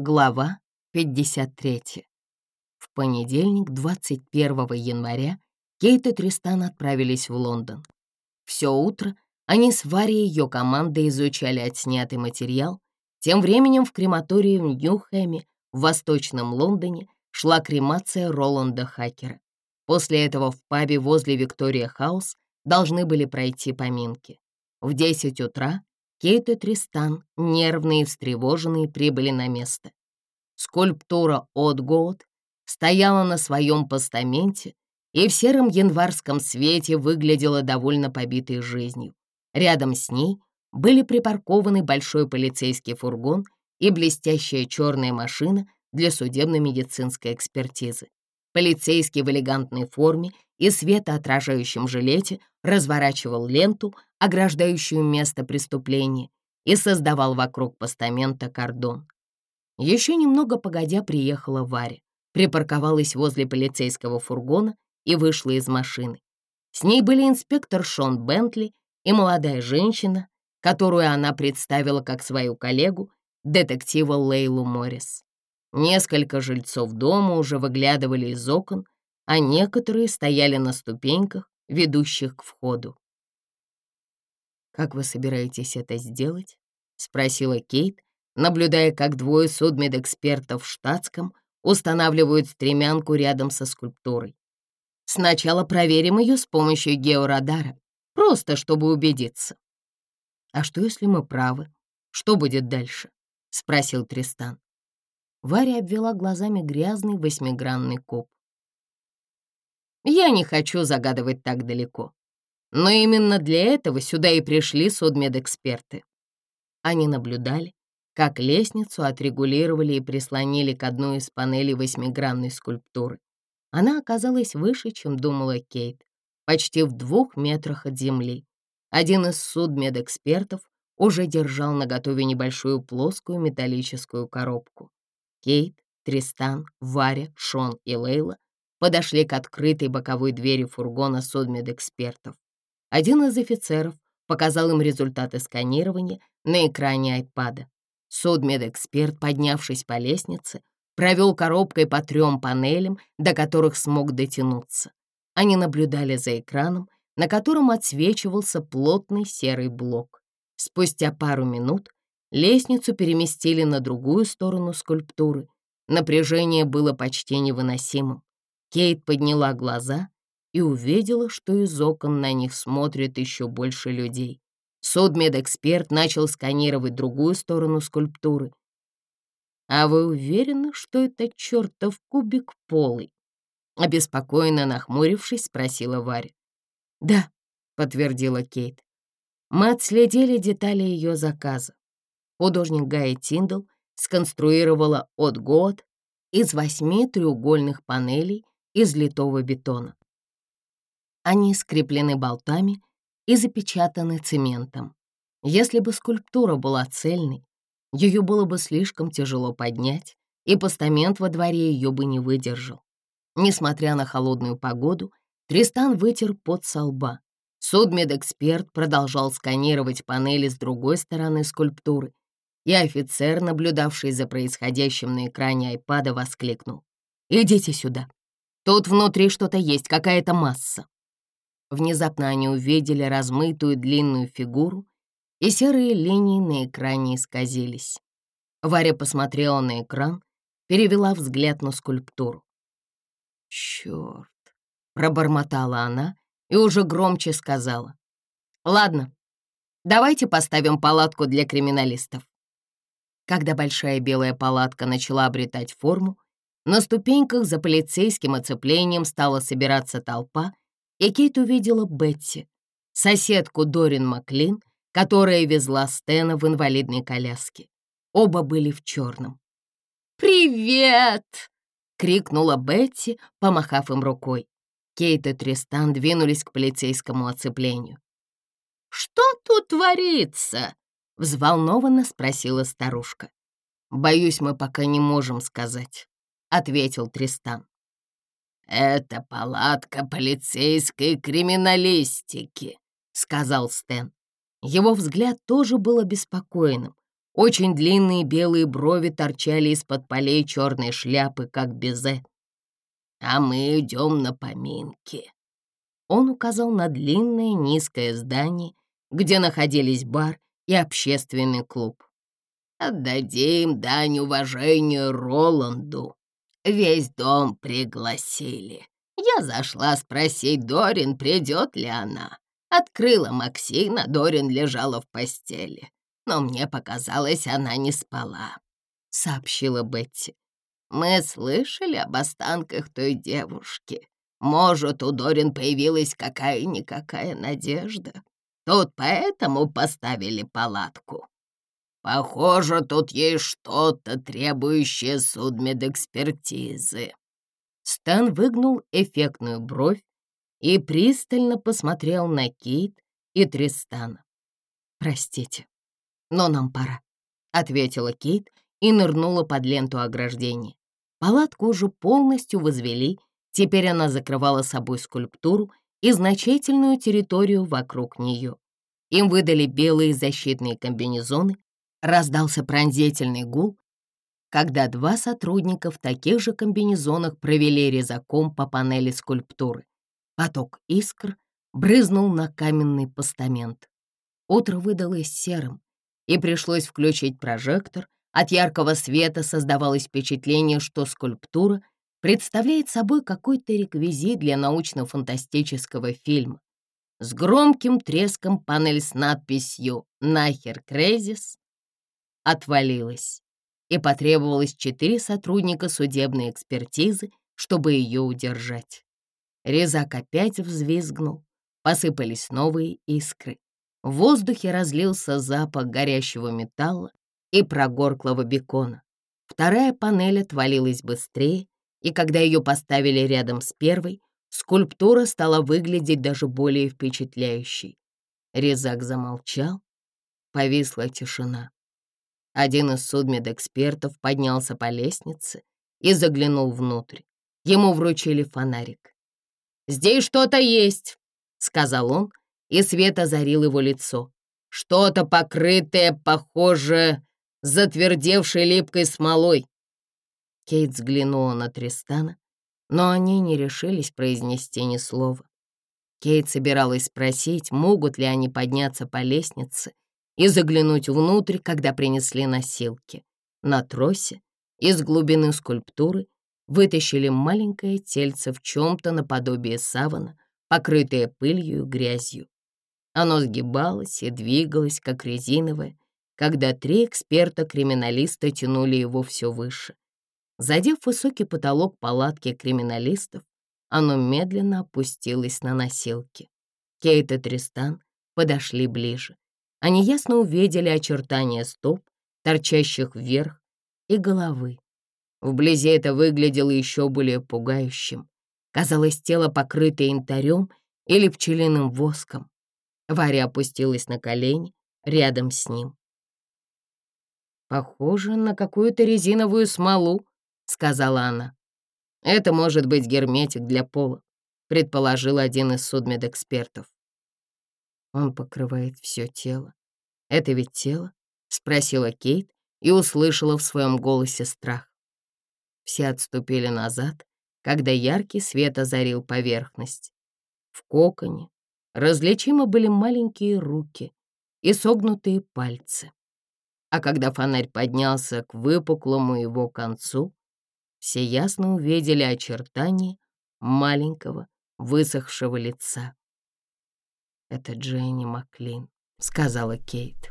Глава 53. В понедельник, 21 января, Кейт и Тристан отправились в Лондон. Все утро они с Варей и ее командой изучали отснятый материал. Тем временем в крематории в Ньюхэме, в Восточном Лондоне, шла кремация Роланда Хакера. После этого в пабе возле Виктория Хаус должны были пройти поминки. В 10 утра Кейт и Тристан, нервные и встревоженные, прибыли на место. Скульптура от Гоуд стояла на своем постаменте и в сером январском свете выглядела довольно побитой жизнью. Рядом с ней были припаркованы большой полицейский фургон и блестящая черная машина для судебно-медицинской экспертизы. Полицейский в элегантной форме и светоотражающем жилете разворачивал ленту — ограждающую место преступления, и создавал вокруг постамента кордон. Еще немного погодя приехала Варя, припарковалась возле полицейского фургона и вышла из машины. С ней были инспектор Шон Бентли и молодая женщина, которую она представила как свою коллегу, детектива Лейлу Моррис. Несколько жильцов дома уже выглядывали из окон, а некоторые стояли на ступеньках, ведущих к входу. «Как вы собираетесь это сделать?» — спросила Кейт, наблюдая, как двое судмедэкспертов в штатском устанавливают стремянку рядом со скульптурой. «Сначала проверим ее с помощью георадара, просто чтобы убедиться». «А что, если мы правы? Что будет дальше?» — спросил Тристан. Варя обвела глазами грязный восьмигранный коп. «Я не хочу загадывать так далеко. Но именно для этого сюда и пришли судмедэксперты. Они наблюдали, как лестницу отрегулировали и прислонили к одной из панелей восьмигранной скульптуры. Она оказалась выше, чем думала Кейт, почти в двух метрах от земли. Один из судмедэкспертов уже держал на готове небольшую плоскую металлическую коробку. Кейт, Тристан, Варя, Шон и Лейла подошли к открытой боковой двери фургона судмедэкспертов. Один из офицеров показал им результаты сканирования на экране айпада. Судмедэксперт, поднявшись по лестнице, провел коробкой по трем панелям, до которых смог дотянуться. Они наблюдали за экраном, на котором отсвечивался плотный серый блок. Спустя пару минут лестницу переместили на другую сторону скульптуры. Напряжение было почти невыносимым. Кейт подняла глаза и увидела, что из окон на них смотрит еще больше людей. Судмедэксперт начал сканировать другую сторону скульптуры. «А вы уверены, что это чертов кубик полый?» Обеспокоенно нахмурившись, спросила Варя. «Да», — подтвердила Кейт. «Мы отследили детали ее заказа. Художник Гая Тиндл сконструировала от год из восьми треугольных панелей из литого бетона. Они скреплены болтами и запечатаны цементом. Если бы скульптура была цельной, ее было бы слишком тяжело поднять, и постамент во дворе ее бы не выдержал. Несмотря на холодную погоду, Тристан вытер пот со лба. Судмедэксперт продолжал сканировать панели с другой стороны скульптуры, и офицер, наблюдавший за происходящим на экране айпада, воскликнул. «Идите сюда. Тут внутри что-то есть, какая-то масса». Внезапно они увидели размытую длинную фигуру, и серые линии на экране исказились. Варя посмотрела на экран, перевела взгляд на скульптуру. «Чёрт!» — пробормотала она и уже громче сказала. «Ладно, давайте поставим палатку для криминалистов». Когда большая белая палатка начала обретать форму, на ступеньках за полицейским оцеплением стала собираться толпа — и Кейт увидела Бетти, соседку Дорин Маклин, которая везла Стена в инвалидной коляске. Оба были в черном. «Привет!» — крикнула Бетти, помахав им рукой. Кейт и Тристан двинулись к полицейскому оцеплению. «Что тут творится?» — взволнованно спросила старушка. «Боюсь, мы пока не можем сказать», — ответил Тристан. «Это палатка полицейской криминалистики», — сказал Стэн. Его взгляд тоже был обеспокоенным. Очень длинные белые брови торчали из-под полей черной шляпы, как безе. «А мы идем на поминки». Он указал на длинное низкое здание, где находились бар и общественный клуб. «Отдадим дань уважению Роланду, Весь дом пригласили. Я зашла спросить Дорин, придет ли она. Открыла Максина, Дорин лежала в постели. Но мне показалось, она не спала, — сообщила Бетти. Мы слышали об останках той девушки. Может, у Дорин появилась какая-никакая надежда. Тут поэтому поставили палатку. Похоже, тут есть что-то, требующее судмедэкспертизы». Стан выгнул эффектную бровь и пристально посмотрел на Кейт и Тристана. «Простите, но нам пора», — ответила Кейт и нырнула под ленту ограждения. Палатку уже полностью возвели, теперь она закрывала собой скульптуру и значительную территорию вокруг нее. Им выдали белые защитные комбинезоны, Раздался пронзительный гул, когда два сотрудника в таких же комбинезонах провели резаком по панели скульптуры. Поток искр брызнул на каменный постамент. Утро выдалось серым, и пришлось включить прожектор. От яркого света создавалось впечатление, что скульптура представляет собой какой-то реквизит для научно-фантастического фильма. С громким треском панель с надписью «Нахер Крейзис" отвалилась, и потребовалось четыре сотрудника судебной экспертизы, чтобы ее удержать. Резак опять взвизгнул, посыпались новые искры. В воздухе разлился запах горящего металла и прогорклого бекона. Вторая панель отвалилась быстрее, и когда ее поставили рядом с первой, скульптура стала выглядеть даже более впечатляющей. Резак замолчал, повисла тишина. Один из судмедэкспертов поднялся по лестнице и заглянул внутрь. Ему вручили фонарик. «Здесь что-то есть», — сказал он, и свет озарил его лицо. «Что-то покрытое, похоже, затвердевшей липкой смолой». Кейт взглянула на Тристана, но они не решились произнести ни слова. Кейт собиралась спросить, могут ли они подняться по лестнице и заглянуть внутрь, когда принесли носилки. На тросе из глубины скульптуры вытащили маленькое тельце в чем-то наподобие савана, покрытое пылью и грязью. Оно сгибалось и двигалось, как резиновое, когда три эксперта-криминалиста тянули его все выше. Задев высокий потолок палатки криминалистов, оно медленно опустилось на носилки. Кейт и Тристан подошли ближе. Они ясно увидели очертания стоп, торчащих вверх, и головы. Вблизи это выглядело еще более пугающим. Казалось, тело покрыто янтарем или пчелиным воском. Варя опустилась на колени рядом с ним. «Похоже на какую-то резиновую смолу», — сказала она. «Это может быть герметик для пола», — предположил один из судмедэкспертов. Он покрывает все тело. «Это ведь тело?» — спросила Кейт и услышала в своем голосе страх. Все отступили назад, когда яркий свет озарил поверхность. В коконе различимы были маленькие руки и согнутые пальцы. А когда фонарь поднялся к выпуклому его концу, все ясно увидели очертания маленького высохшего лица. Это Дженни Маклин, сказала Кейт.